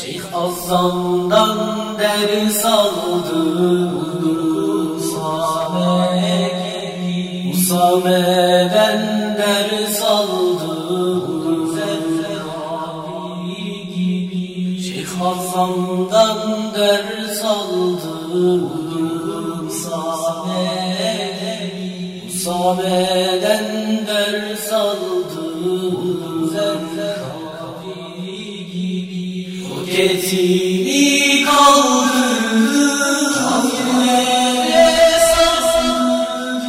Şeyh Azam'dan ders aldım Usame Usame'den ders aldım Şeyh Azam'dan ders aldım Usame Usame'den ders aldım Roketini kaldırdı. Hamilere sarsıldı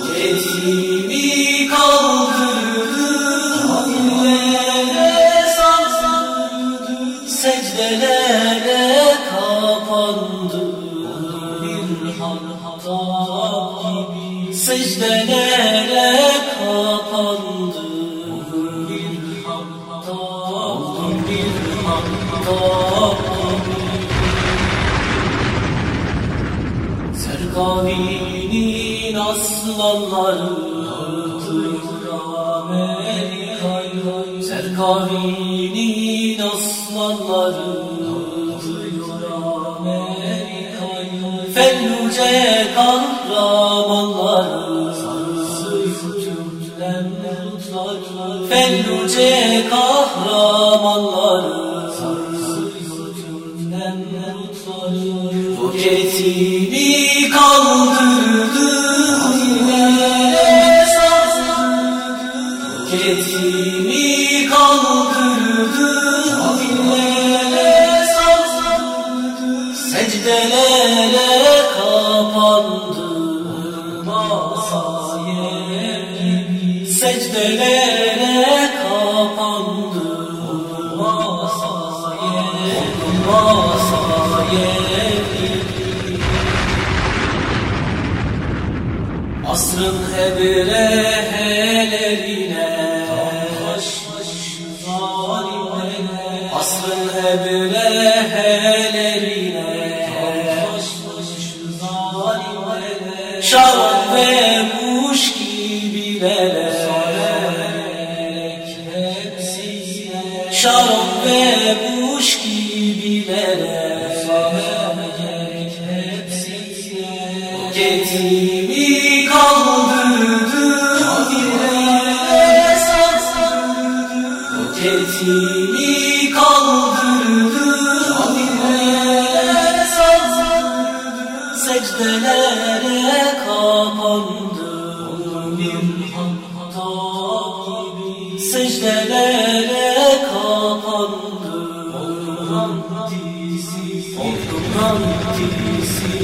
Roketini kaldırdı. Hamilere sarsıldı Secdelere kapandı. Bir hatta gibi Secdelere kapandı. Bir hatta Serkavinin aslanları Amerika'yı Serkavinin aslanları Amerika'yı Felluce kahramanları Felluce kahramanları Roketini kaldırdı Yine sarsıldı Roketini kaldırdı Yine sarsıldı Secdelere kapandı Masaya Secdelere Asrın hebrehelerine Asrın hebrehelerine Şarap ve kuş gibilere Şarap ve kuş gibilere Roketimi Roketimi kaldırdı Yine sarsıldı Secdelere kapandı. Bir hatta gibi Secdelere kapandı. Oldum disi Oldum disi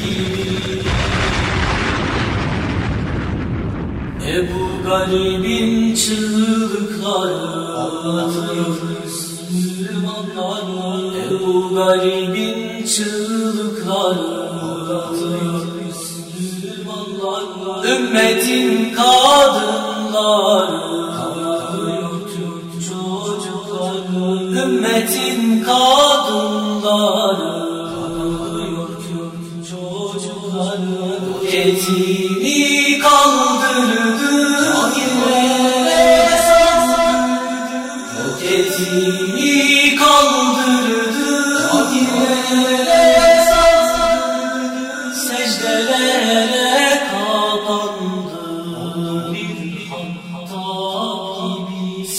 gibi Ebu Galib'in çığlıkları Anlatıyor Müslümanlar Ebu Galib'in çığlıkları Anlatıyor Müslümanlar Ümmetin kadınları Ümmetin kadınları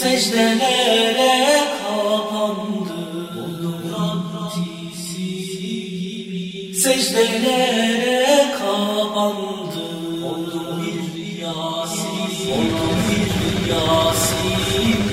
Secdelere kapandı. Rabbisi gibi Secdelere kapandı. Oldu bir Yasin Oldu bir Yasin